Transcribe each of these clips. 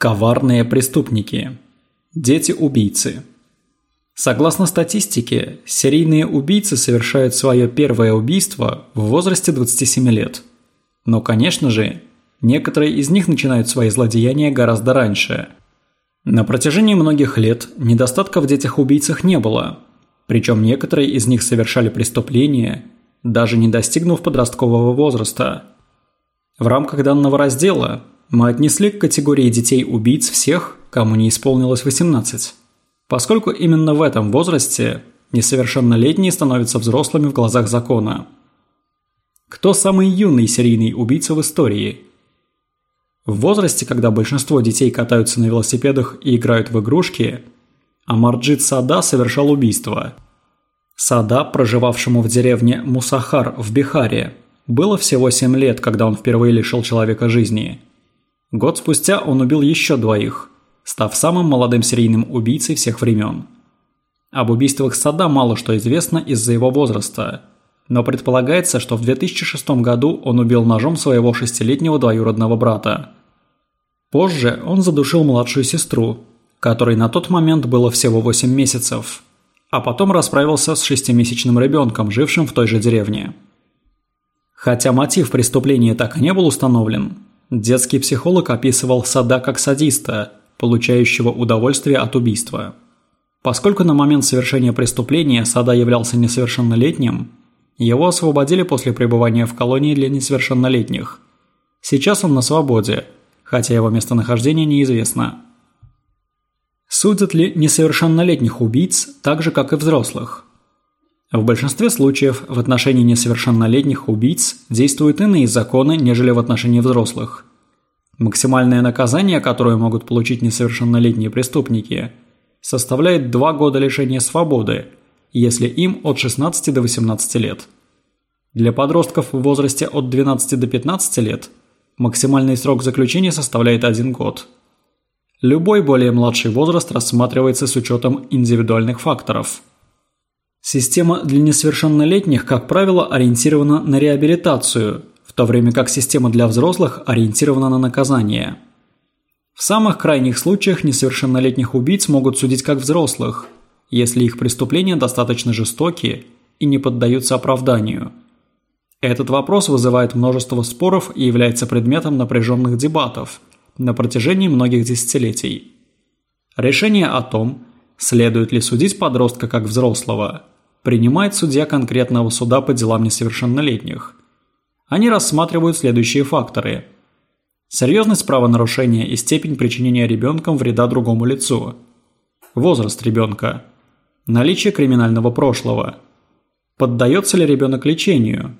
Коварные преступники. Дети-убийцы. Согласно статистике, серийные убийцы совершают свое первое убийство в возрасте 27 лет. Но, конечно же, некоторые из них начинают свои злодеяния гораздо раньше. На протяжении многих лет недостатка в детях-убийцах не было, причем некоторые из них совершали преступления, даже не достигнув подросткового возраста. В рамках данного раздела мы отнесли к категории детей-убийц всех, кому не исполнилось 18, поскольку именно в этом возрасте несовершеннолетние становятся взрослыми в глазах закона. Кто самый юный серийный убийца в истории? В возрасте, когда большинство детей катаются на велосипедах и играют в игрушки, Амарджит Сада совершал убийство. Сада, проживавшему в деревне Мусахар в Бихаре, было всего 7 лет, когда он впервые лишил человека жизни – Год спустя он убил еще двоих, став самым молодым серийным убийцей всех времен. Об убийствах Сада мало что известно из-за его возраста, но предполагается, что в 2006 году он убил ножом своего шестилетнего двоюродного брата. Позже он задушил младшую сестру, которой на тот момент было всего 8 месяцев, а потом расправился с шестимесячным ребенком, жившим в той же деревне. Хотя мотив преступления так и не был установлен, Детский психолог описывал Сада как садиста, получающего удовольствие от убийства. Поскольку на момент совершения преступления Сада являлся несовершеннолетним, его освободили после пребывания в колонии для несовершеннолетних. Сейчас он на свободе, хотя его местонахождение неизвестно. Судят ли несовершеннолетних убийц так же, как и взрослых? В большинстве случаев в отношении несовершеннолетних убийц действуют иные законы, нежели в отношении взрослых. Максимальное наказание, которое могут получить несовершеннолетние преступники, составляет 2 года лишения свободы, если им от 16 до 18 лет. Для подростков в возрасте от 12 до 15 лет максимальный срок заключения составляет 1 год. Любой более младший возраст рассматривается с учетом индивидуальных факторов – Система для несовершеннолетних, как правило, ориентирована на реабилитацию, в то время как система для взрослых ориентирована на наказание. В самых крайних случаях несовершеннолетних убийц могут судить как взрослых, если их преступления достаточно жестокие и не поддаются оправданию. Этот вопрос вызывает множество споров и является предметом напряженных дебатов на протяжении многих десятилетий. Решение о том, следует ли судить подростка как взрослого, принимает судья конкретного суда по делам несовершеннолетних. Они рассматривают следующие факторы. Серьезность правонарушения и степень причинения ребенком вреда другому лицу. Возраст ребенка. Наличие криминального прошлого. Поддается ли ребенок лечению?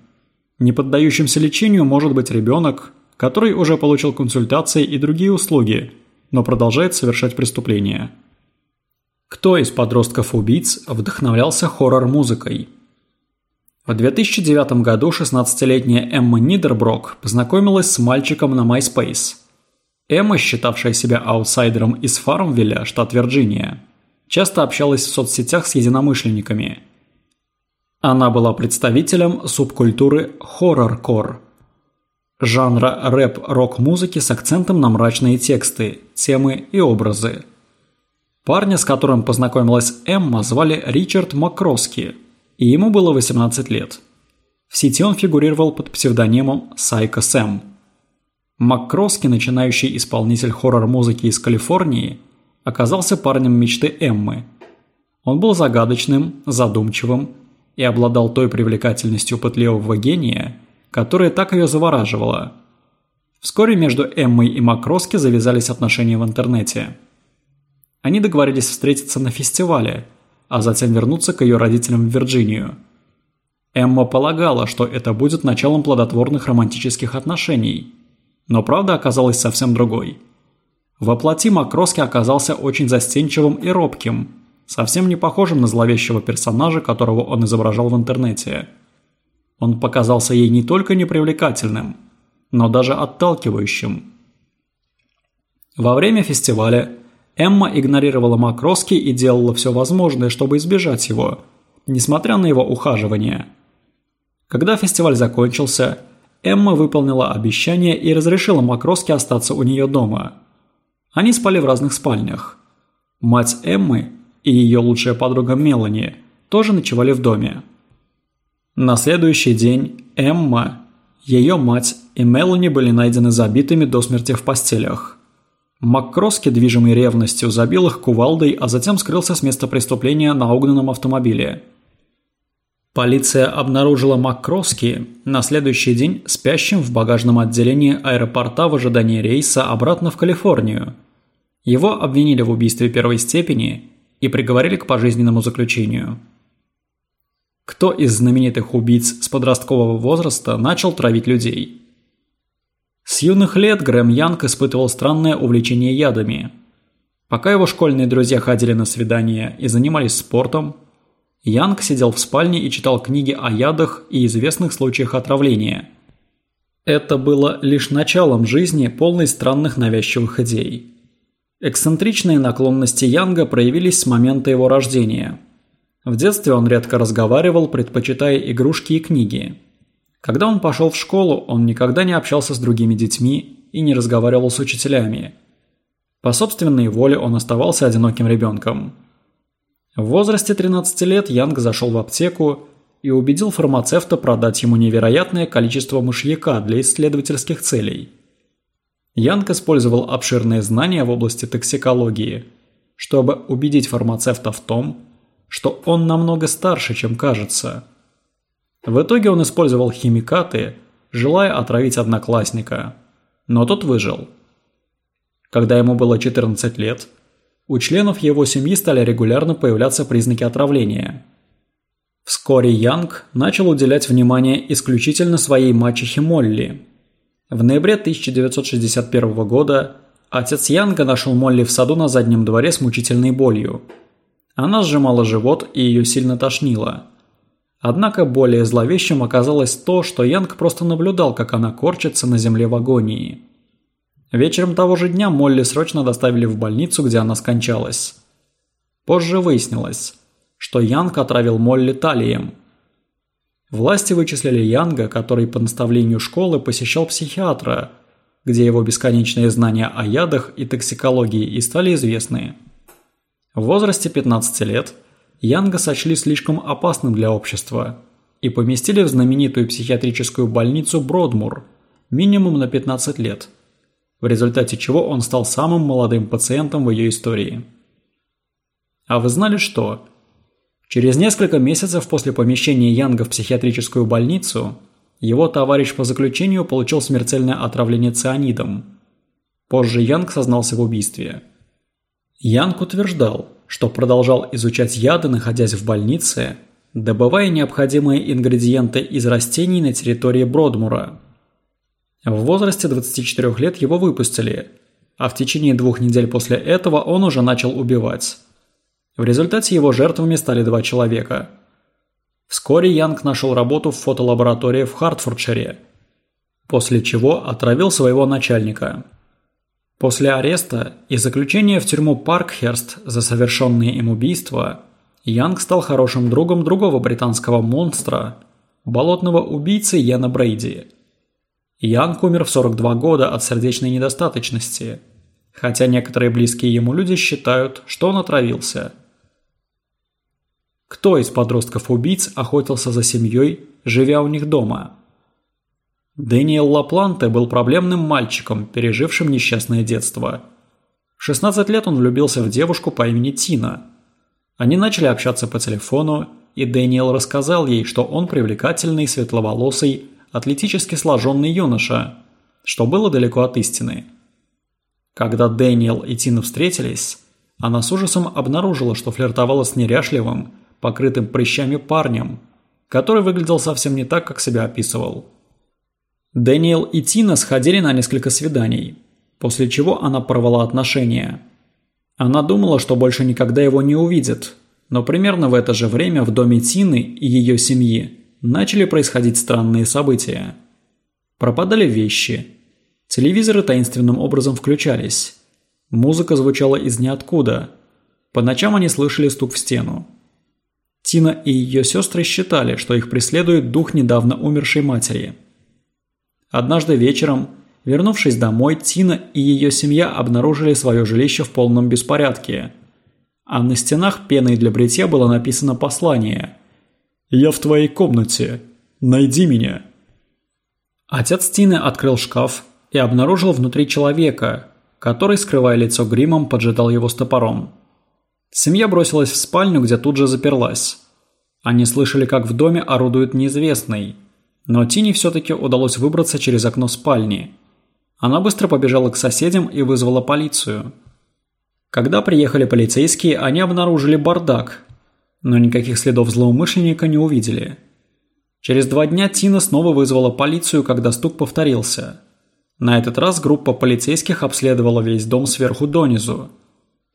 Не поддающимся лечению может быть ребенок, который уже получил консультации и другие услуги, но продолжает совершать преступления. Кто из подростков-убийц вдохновлялся хоррор-музыкой? В 2009 году 16-летняя Эмма Нидерброк познакомилась с мальчиком на MySpace. Эмма, считавшая себя аутсайдером из Фармвилля, штат Вирджиния, часто общалась в соцсетях с единомышленниками. Она была представителем субкультуры хоррор-кор – жанра рэп-рок-музыки с акцентом на мрачные тексты, темы и образы – Парня, с которым познакомилась Эмма, звали Ричард Макроски, и ему было 18 лет. В сети он фигурировал под псевдонимом Сайко Сэм. Маккроски, начинающий исполнитель хоррор-музыки из Калифорнии, оказался парнем мечты Эммы. Он был загадочным, задумчивым и обладал той привлекательностью пытливого гения, которая так ее завораживала. Вскоре между Эммой и Макроски завязались отношения в интернете – они договорились встретиться на фестивале, а затем вернуться к ее родителям в Вирджинию. Эмма полагала, что это будет началом плодотворных романтических отношений, но правда оказалась совсем другой. Во плоти Макроски оказался очень застенчивым и робким, совсем не похожим на зловещего персонажа, которого он изображал в интернете. Он показался ей не только непривлекательным, но даже отталкивающим. Во время фестиваля Эмма игнорировала Макроски и делала все возможное, чтобы избежать его, несмотря на его ухаживание. Когда фестиваль закончился, Эмма выполнила обещание и разрешила Макроски остаться у нее дома. Они спали в разных спальнях. Мать Эммы и ее лучшая подруга Мелани тоже ночевали в доме. На следующий день Эмма, ее мать и Мелани были найдены забитыми до смерти в постелях. МакКроски, движимый ревностью, забил их кувалдой, а затем скрылся с места преступления на угнанном автомобиле. Полиция обнаружила МакКроски на следующий день спящим в багажном отделении аэропорта в ожидании рейса обратно в Калифорнию. Его обвинили в убийстве первой степени и приговорили к пожизненному заключению. Кто из знаменитых убийц с подросткового возраста начал травить людей? С юных лет Грэм Янг испытывал странное увлечение ядами. Пока его школьные друзья ходили на свидания и занимались спортом, Янг сидел в спальне и читал книги о ядах и известных случаях отравления. Это было лишь началом жизни, полной странных навязчивых идей. Эксцентричные наклонности Янга проявились с момента его рождения. В детстве он редко разговаривал, предпочитая игрушки и книги. Когда он пошел в школу, он никогда не общался с другими детьми и не разговаривал с учителями. По собственной воле он оставался одиноким ребенком. В возрасте 13 лет Янг зашел в аптеку и убедил фармацевта продать ему невероятное количество мышьяка для исследовательских целей. Янг использовал обширные знания в области токсикологии, чтобы убедить фармацевта в том, что он намного старше, чем кажется. В итоге он использовал химикаты, желая отравить одноклассника, но тот выжил. Когда ему было 14 лет – у членов его семьи стали регулярно появляться признаки отравления. Вскоре Янг начал уделять внимание исключительно своей мачехе Молли. В ноябре 1961 года отец Янга нашел Молли в саду на заднем дворе с мучительной болью. Она сжимала живот и ее сильно тошнило. Однако более зловещим оказалось то, что Янг просто наблюдал, как она корчится на земле в агонии. Вечером того же дня Молли срочно доставили в больницу, где она скончалась. Позже выяснилось, что Янг отравил Молли талием. Власти вычислили Янга, который по наставлению школы посещал психиатра, где его бесконечные знания о ядах и токсикологии и стали известны. В возрасте 15 лет Янга сочли слишком опасным для общества и поместили в знаменитую психиатрическую больницу Бродмур минимум на 15 лет – в результате чего он стал самым молодым пациентом в ее истории. А вы знали что? Через несколько месяцев после помещения Янга в психиатрическую больницу, его товарищ по заключению получил смертельное отравление цианидом. Позже Янг сознался в убийстве. Янг утверждал, что продолжал изучать яды, находясь в больнице, добывая необходимые ингредиенты из растений на территории Бродмура – в возрасте 24 лет его выпустили, а в течение двух недель после этого он уже начал убивать. В результате его жертвами стали два человека. Вскоре Янг нашел работу в фотолаборатории в Хартфордшире, после чего отравил своего начальника. После ареста и заключения в тюрьму Паркхерст за совершенные им убийства, Янг стал хорошим другом другого британского монстра, болотного убийцы Яна Брейди – Янг умер в 42 года от сердечной недостаточности, хотя некоторые близкие ему люди считают, что он отравился. Кто из подростков-убийц охотился за семьей, живя у них дома? Дэниел Лапланте был проблемным мальчиком, пережившим несчастное детство. В 16 лет он влюбился в девушку по имени Тина. Они начали общаться по телефону, и Дэниел рассказал ей, что он привлекательный, светловолосый, атлетически сложенный юноша, что было далеко от истины. Когда Дэниел и Тина встретились, она с ужасом обнаружила, что флиртовала с неряшливым, покрытым прыщами парнем, который выглядел совсем не так, как себя описывал. Дэниел и Тина сходили на несколько свиданий, после чего она порвала отношения. Она думала, что больше никогда его не увидит, но примерно в это же время в доме Тины и ее семьи начали происходить странные события. Пропадали вещи. Телевизоры таинственным образом включались. Музыка звучала из ниоткуда. По ночам они слышали стук в стену. Тина и ее сестры считали, что их преследует дух недавно умершей матери. Однажды вечером вернувшись домой, Тина и ее семья обнаружили свое жилище в полном беспорядке. А на стенах пеной для бритья было написано послание «Я в твоей комнате. Найди меня». Отец Тины открыл шкаф и обнаружил внутри человека, который, скрывая лицо гримом, поджидал его с топором. Семья бросилась в спальню, где тут же заперлась. Они слышали, как в доме орудует неизвестный, но Тине все-таки удалось выбраться через окно спальни. Она быстро побежала к соседям и вызвала полицию. Когда приехали полицейские, они обнаружили бардак, но никаких следов злоумышленника не увидели. Через два дня Тина снова вызвала полицию, когда стук повторился. На этот раз группа полицейских обследовала весь дом сверху донизу.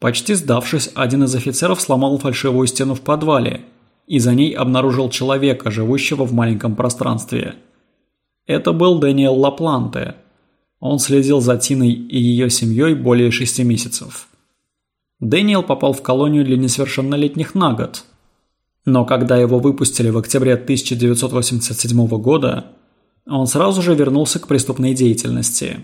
Почти сдавшись, один из офицеров сломал фальшивую стену в подвале и за ней обнаружил человека, живущего в маленьком пространстве. Это был Дэниел Лапланте. Он следил за Тиной и ее семьей более шести месяцев. Дэниел попал в колонию для несовершеннолетних на год. Но когда его выпустили в октябре 1987 года, он сразу же вернулся к преступной деятельности.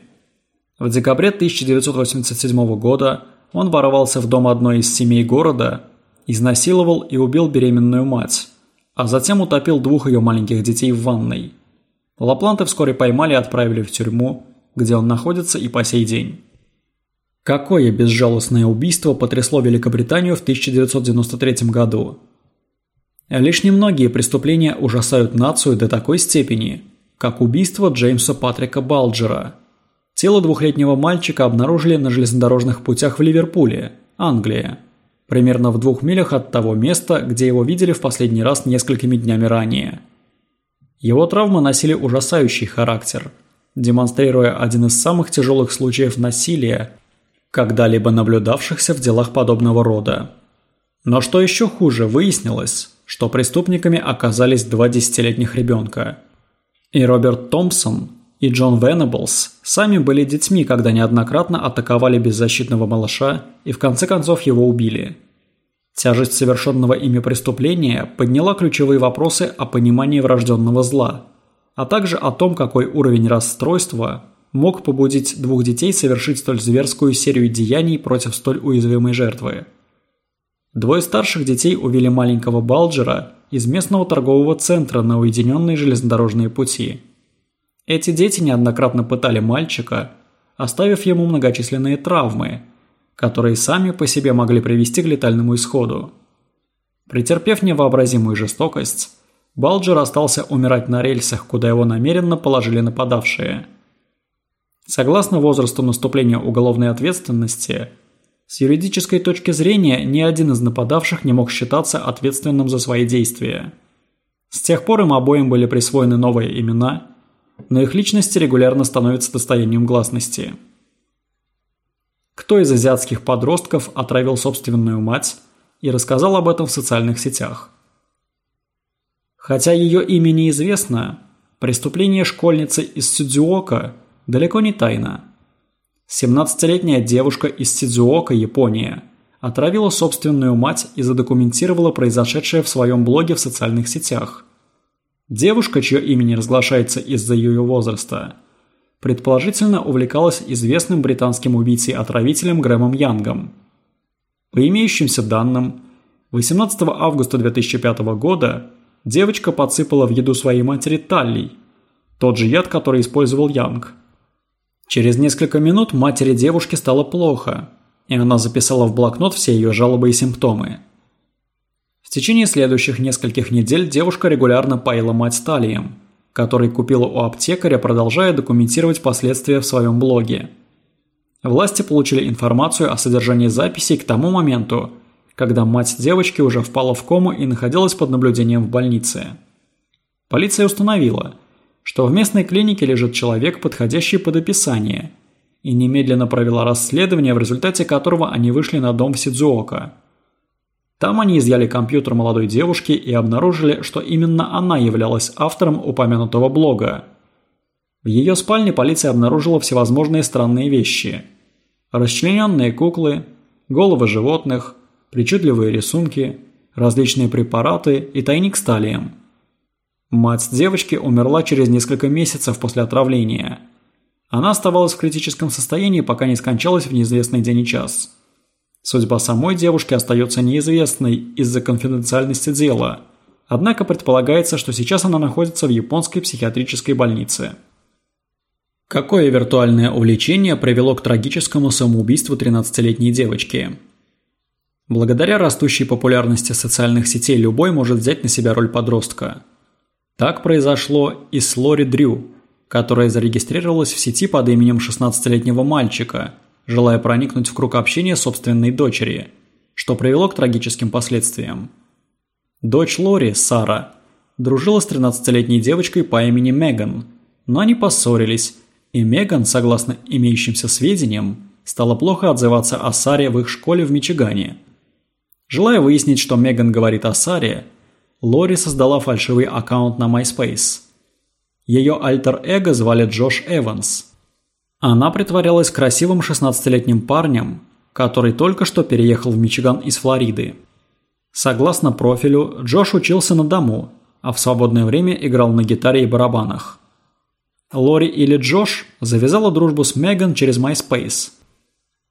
В декабре 1987 года он ворвался в дом одной из семей города, изнасиловал и убил беременную мать, а затем утопил двух ее маленьких детей в ванной. Лапланты вскоре поймали и отправили в тюрьму, где он находится и по сей день. Какое безжалостное убийство потрясло Великобританию в 1993 году? Лишь немногие преступления ужасают нацию до такой степени, как убийство Джеймса Патрика Балджера – Тело двухлетнего мальчика обнаружили на железнодорожных путях в Ливерпуле, Англия, примерно в двух милях от того места, где его видели в последний раз несколькими днями ранее. Его травмы носили ужасающий характер, демонстрируя один из самых тяжелых случаев насилия, когда-либо наблюдавшихся в делах подобного рода. Но что еще хуже, выяснилось, что преступниками оказались два десятилетних ребенка. И Роберт Томпсон, и Джон Венеблс сами были детьми, когда неоднократно атаковали беззащитного малыша и в конце концов его убили. Тяжесть совершенного ими преступления подняла ключевые вопросы о понимании врожденного зла, а также о том, какой уровень расстройства мог побудить двух детей совершить столь зверскую серию деяний против столь уязвимой жертвы. Двое старших детей увели маленького Балджера из местного торгового центра на уединенные железнодорожные пути – эти дети неоднократно пытали мальчика, оставив ему многочисленные травмы, которые сами по себе могли привести к летальному исходу. Претерпев невообразимую жестокость, Балджер остался умирать на рельсах, куда его намеренно положили нападавшие. Согласно возрасту наступления уголовной ответственности, с юридической точки зрения ни один из нападавших не мог считаться ответственным за свои действия. С тех пор им обоим были присвоены новые имена но их личности регулярно становятся достоянием гласности. Кто из азиатских подростков отравил собственную мать и рассказал об этом в социальных сетях? Хотя ее имя неизвестно, преступление школьницы из Сидзуока далеко не тайна. 17-летняя девушка из Сидзуока, Япония, отравила собственную мать и задокументировала произошедшее в своем блоге в социальных сетях – Девушка, чье имя не разглашается из-за ее возраста, предположительно увлекалась известным британским убийцей-отравителем Грэмом Янгом. По имеющимся данным, 18 августа 2005 года девочка подсыпала в еду своей матери таллий, тот же яд, который использовал Янг. Через несколько минут матери девушки стало плохо, и она записала в блокнот все ее жалобы и симптомы – в течение следующих нескольких недель девушка регулярно поила мать талием, который купила у аптекаря, продолжая документировать последствия в своем блоге. Власти получили информацию о содержании записей к тому моменту, когда мать девочки уже впала в кому и находилась под наблюдением в больнице. Полиция установила, что в местной клинике лежит человек, подходящий под описание, и немедленно провела расследование, в результате которого они вышли на дом в Сидзуока – там они изъяли компьютер молодой девушки и обнаружили, что именно она являлась автором упомянутого блога. В ее спальне полиция обнаружила всевозможные странные вещи. Расчлененные куклы, головы животных, причудливые рисунки, различные препараты и тайник с талием. Мать девочки умерла через несколько месяцев после отравления. Она оставалась в критическом состоянии, пока не скончалась в неизвестный день и час. Судьба самой девушки остается неизвестной из-за конфиденциальности дела, однако предполагается, что сейчас она находится в японской психиатрической больнице. Какое виртуальное увлечение привело к трагическому самоубийству 13-летней девочки? Благодаря растущей популярности социальных сетей любой может взять на себя роль подростка. Так произошло и с Лори Дрю, которая зарегистрировалась в сети под именем 16-летнего мальчика, желая проникнуть в круг общения собственной дочери, что привело к трагическим последствиям. Дочь Лори, Сара, дружила с 13-летней девочкой по имени Меган, но они поссорились, и Меган, согласно имеющимся сведениям, стала плохо отзываться о Саре в их школе в Мичигане – Желая выяснить, что Меган говорит о Саре, Лори создала фальшивый аккаунт на MySpace. Ее альтер-эго звали Джош Эванс. Она притворялась красивым 16-летним парнем, который только что переехал в Мичиган из Флориды. Согласно профилю, Джош учился на дому, а в свободное время играл на гитаре и барабанах. Лори или Джош завязала дружбу с Меган через MySpace.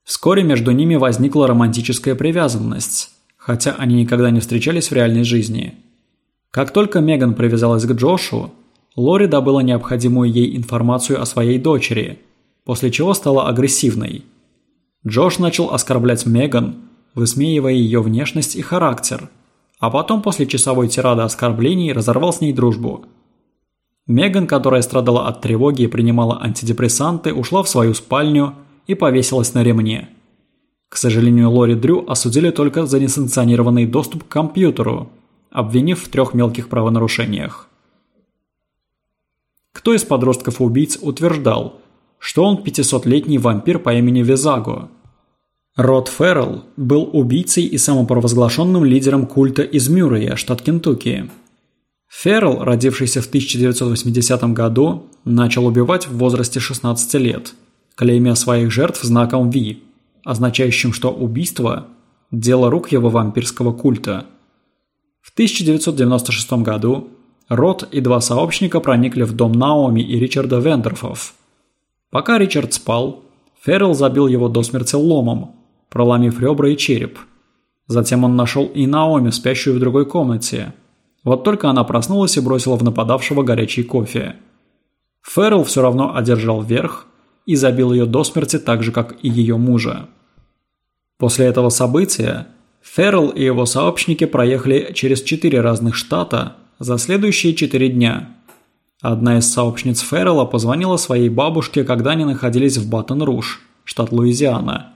Вскоре между ними возникла романтическая привязанность хотя они никогда не встречались в реальной жизни. Как только Меган привязалась к Джошу, Лори добыла необходимую ей информацию о своей дочери, после чего стала агрессивной. Джош начал оскорблять Меган, высмеивая ее внешность и характер, а потом после часовой тирады оскорблений разорвал с ней дружбу. Меган, которая страдала от тревоги и принимала антидепрессанты, ушла в свою спальню и повесилась на ремне – к сожалению, Лори Дрю осудили только за несанкционированный доступ к компьютеру, обвинив в трех мелких правонарушениях. Кто из подростков-убийц утверждал, что он 500-летний вампир по имени Визаго? Род Феррелл был убийцей и самопровозглашенным лидером культа из Мюррея, штат Кентукки. Феррелл, родившийся в 1980 году, начал убивать в возрасте 16 лет, клеймя своих жертв знаком V означающим, что убийство – дело рук его вампирского культа. В 1996 году Рот и два сообщника проникли в дом Наоми и Ричарда Вендерфов. Пока Ричард спал, Феррелл забил его до смерти ломом, проломив ребра и череп. Затем он нашел и Наоми, спящую в другой комнате. Вот только она проснулась и бросила в нападавшего горячий кофе. Феррелл все равно одержал верх и забил ее до смерти так же, как и ее мужа. После этого события Феррелл и его сообщники проехали через четыре разных штата за следующие четыре дня. Одна из сообщниц Феррелла позвонила своей бабушке, когда они находились в Баттон-Руш, штат Луизиана,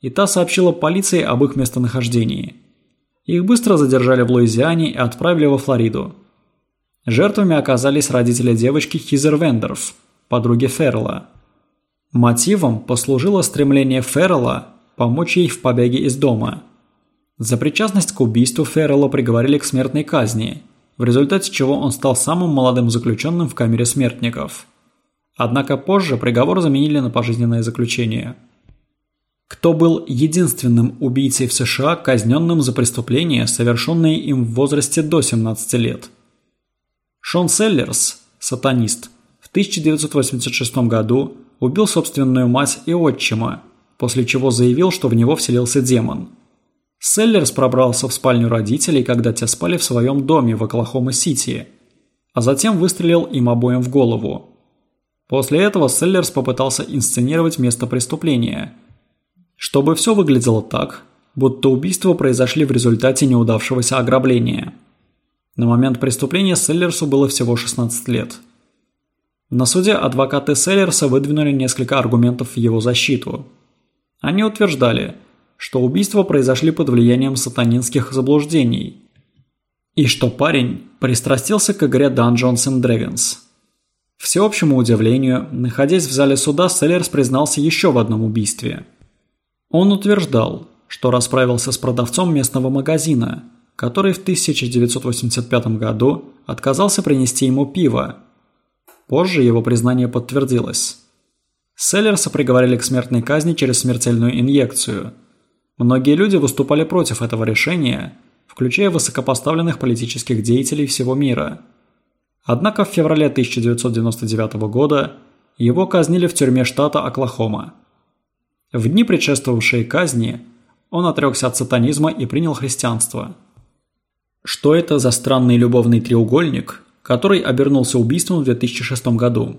и та сообщила полиции об их местонахождении. Их быстро задержали в Луизиане и отправили во Флориду. Жертвами оказались родители девочки Хизер Вендерф, подруги Феррелла. Мотивом послужило стремление Феррелла помочь ей в побеге из дома. За причастность к убийству Феррелла приговорили к смертной казни, в результате чего он стал самым молодым заключенным в камере смертников. Однако позже приговор заменили на пожизненное заключение. Кто был единственным убийцей в США, казненным за преступления, совершенные им в возрасте до 17 лет? Шон Селлерс, сатанист, в 1986 году убил собственную мать и отчима, после чего заявил, что в него вселился демон. Селлерс пробрался в спальню родителей, когда те спали в своем доме в Оклахома-Сити, а затем выстрелил им обоим в голову. После этого Селлерс попытался инсценировать место преступления, чтобы все выглядело так, будто убийства произошли в результате неудавшегося ограбления. На момент преступления Селлерсу было всего 16 лет – на суде адвокаты Селлерса выдвинули несколько аргументов в его защиту. Они утверждали, что убийства произошли под влиянием сатанинских заблуждений и что парень пристрастился к игре Dungeons and Dragons. Всеобщему удивлению, находясь в зале суда, Селлерс признался еще в одном убийстве. Он утверждал, что расправился с продавцом местного магазина, который в 1985 году отказался принести ему пиво, Позже его признание подтвердилось. Селлерса приговорили к смертной казни через смертельную инъекцию. Многие люди выступали против этого решения, включая высокопоставленных политических деятелей всего мира. Однако в феврале 1999 года его казнили в тюрьме штата Оклахома. В дни, предшествовавшие казни, он отрекся от сатанизма и принял христианство. Что это за странный любовный треугольник, который обернулся убийством в 2006 году?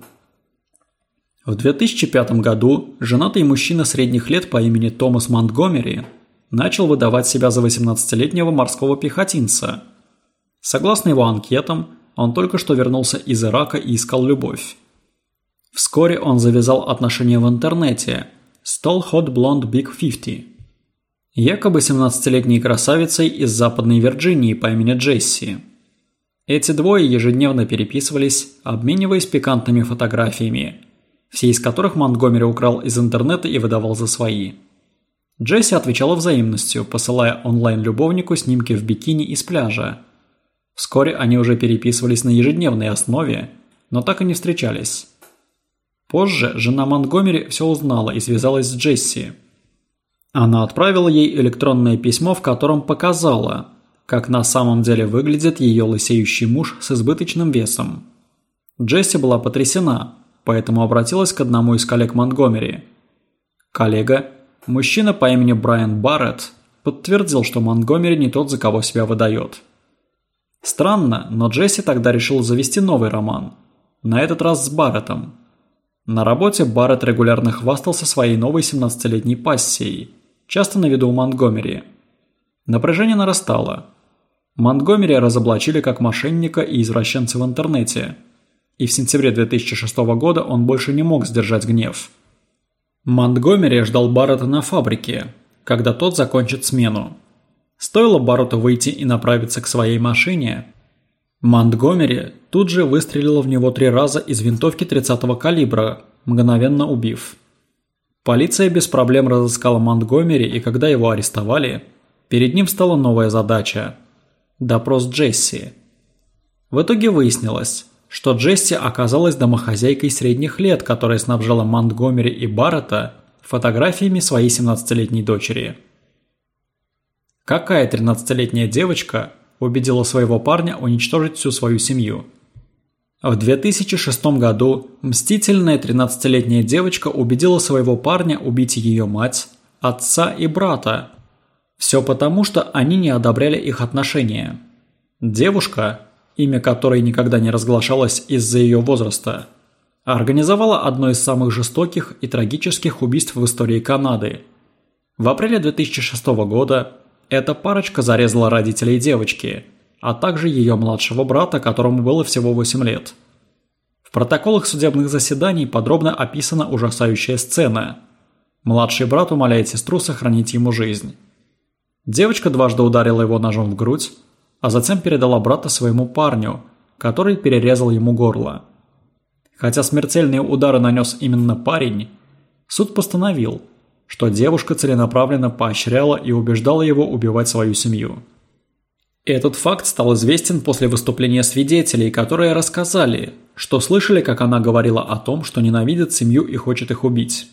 В 2005 году женатый мужчина средних лет по имени Томас Монтгомери начал выдавать себя за 18-летнего морского пехотинца. Согласно его анкетам, он только что вернулся из Ирака и искал любовь. Вскоре он завязал отношения в интернете с Tall Hot Blonde Big 50, якобы 17-летней красавицей из Западной Вирджинии по имени Джесси. Эти двое ежедневно переписывались, обмениваясь пикантными фотографиями, все из которых Монтгомери украл из интернета и выдавал за свои. Джесси отвечала взаимностью, посылая онлайн-любовнику снимки в бикини из пляжа. Вскоре они уже переписывались на ежедневной основе, но так и не встречались. Позже жена Монтгомери все узнала и связалась с Джесси. Она отправила ей электронное письмо, в котором показала, как на самом деле выглядит ее лысеющий муж с избыточным весом. Джесси была потрясена, поэтому обратилась к одному из коллег Монтгомери. Коллега, мужчина по имени Брайан Барретт, подтвердил, что Монтгомери не тот, за кого себя выдает. Странно, но Джесси тогда решил завести новый роман. На этот раз с Барреттом. На работе Барретт регулярно хвастался своей новой 17-летней пассией, часто на виду у Монтгомери. Напряжение нарастало. Монтгомери разоблачили как мошенника и извращенца в интернете. И в сентябре 2006 года он больше не мог сдержать гнев. Монтгомери ждал Баррета на фабрике, когда тот закончит смену. Стоило Барретту выйти и направиться к своей машине, Монтгомери тут же выстрелила в него три раза из винтовки 30-го калибра, мгновенно убив. Полиция без проблем разыскала Монтгомери, и когда его арестовали, перед ним стала новая задача – допрос Джесси. В итоге выяснилось, что Джесси оказалась домохозяйкой средних лет, которая снабжала Монтгомери и Баррета фотографиями своей 17-летней дочери. Какая 13-летняя девочка убедила своего парня уничтожить всю свою семью. В 2006 году мстительная 13-летняя девочка убедила своего парня убить ее мать, отца и брата. Все потому, что они не одобряли их отношения. Девушка, имя которой никогда не разглашалось из-за ее возраста, организовала одно из самых жестоких и трагических убийств в истории Канады. В апреле 2006 года эта парочка зарезала родителей девочки, а также ее младшего брата, которому было всего 8 лет. В протоколах судебных заседаний подробно описана ужасающая сцена. Младший брат умоляет сестру сохранить ему жизнь. Девочка дважды ударила его ножом в грудь, а затем передала брата своему парню, который перерезал ему горло. Хотя смертельные удары нанес именно парень, суд постановил – что девушка целенаправленно поощряла и убеждала его убивать свою семью. Этот факт стал известен после выступления свидетелей, которые рассказали, что слышали, как она говорила о том, что ненавидит семью и хочет их убить.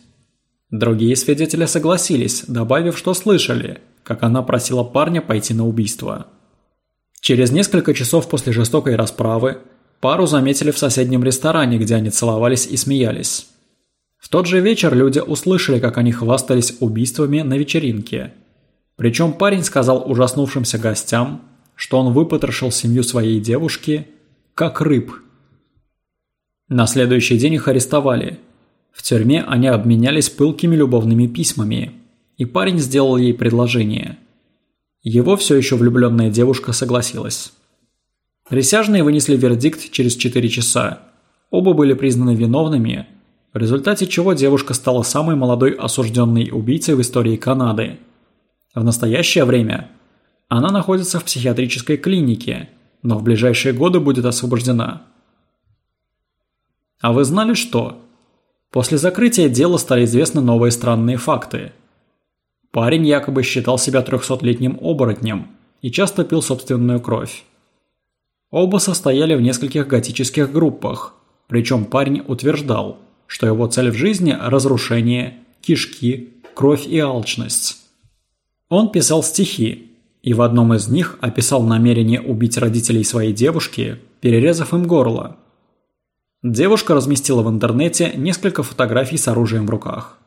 Другие свидетели согласились, добавив, что слышали, как она просила парня пойти на убийство. Через несколько часов после жестокой расправы пару заметили в соседнем ресторане, где они целовались и смеялись. В тот же вечер люди услышали, как они хвастались убийствами на вечеринке. Причем парень сказал ужаснувшимся гостям, что он выпотрошил семью своей девушки, как рыб. На следующий день их арестовали. В тюрьме они обменялись пылкими любовными письмами, и парень сделал ей предложение. Его все еще влюбленная девушка согласилась. Присяжные вынесли вердикт через 4 часа. Оба были признаны виновными – в результате чего девушка стала самой молодой осужденной убийцей в истории Канады. В настоящее время она находится в психиатрической клинике, но в ближайшие годы будет освобождена. А вы знали что? После закрытия дела стали известны новые странные факты. Парень якобы считал себя трехсотлетним оборотнем и часто пил собственную кровь. Оба состояли в нескольких готических группах, причем парень утверждал – что его цель в жизни – разрушение, кишки, кровь и алчность. Он писал стихи, и в одном из них описал намерение убить родителей своей девушки, перерезав им горло. Девушка разместила в интернете несколько фотографий с оружием в руках.